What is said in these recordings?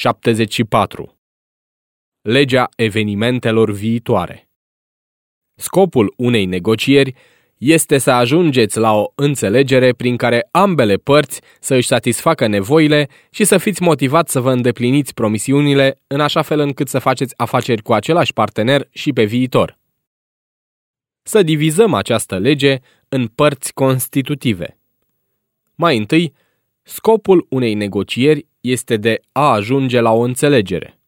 74. Legea evenimentelor viitoare Scopul unei negocieri este să ajungeți la o înțelegere prin care ambele părți să își satisfacă nevoile și să fiți motivați să vă îndepliniți promisiunile în așa fel încât să faceți afaceri cu același partener și pe viitor. Să divizăm această lege în părți constitutive. Mai întâi, scopul unei negocieri este de a ajunge la o înțelegere.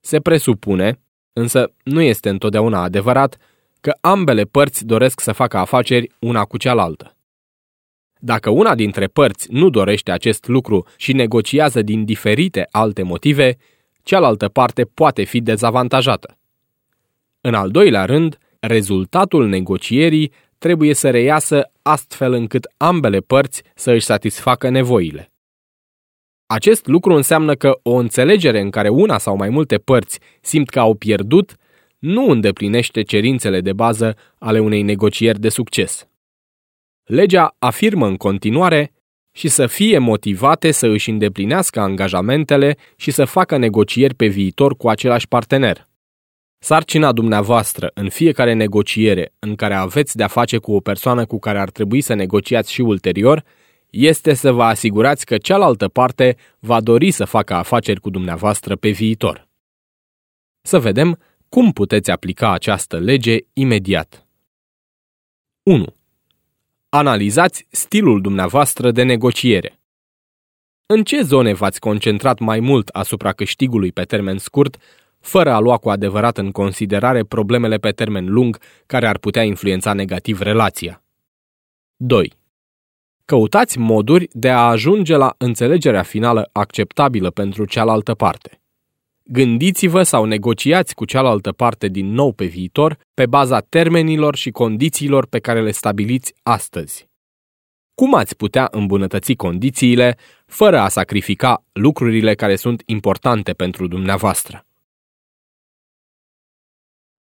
Se presupune, însă nu este întotdeauna adevărat, că ambele părți doresc să facă afaceri una cu cealaltă. Dacă una dintre părți nu dorește acest lucru și negociază din diferite alte motive, cealaltă parte poate fi dezavantajată. În al doilea rând, rezultatul negocierii trebuie să reiasă astfel încât ambele părți să își satisfacă nevoile. Acest lucru înseamnă că o înțelegere în care una sau mai multe părți simt că au pierdut nu îndeplinește cerințele de bază ale unei negocieri de succes. Legea afirmă în continuare și să fie motivate să își îndeplinească angajamentele și să facă negocieri pe viitor cu același partener. Sarcina dumneavoastră în fiecare negociere în care aveți de-a face cu o persoană cu care ar trebui să negociați și ulterior este să vă asigurați că cealaltă parte va dori să facă afaceri cu dumneavoastră pe viitor. Să vedem cum puteți aplica această lege imediat. 1. Analizați stilul dumneavoastră de negociere. În ce zone v-ați concentrat mai mult asupra câștigului pe termen scurt, fără a lua cu adevărat în considerare problemele pe termen lung care ar putea influența negativ relația? 2. Căutați moduri de a ajunge la înțelegerea finală acceptabilă pentru cealaltă parte. Gândiți-vă sau negociați cu cealaltă parte din nou pe viitor pe baza termenilor și condițiilor pe care le stabiliți astăzi. Cum ați putea îmbunătăți condițiile fără a sacrifica lucrurile care sunt importante pentru dumneavoastră?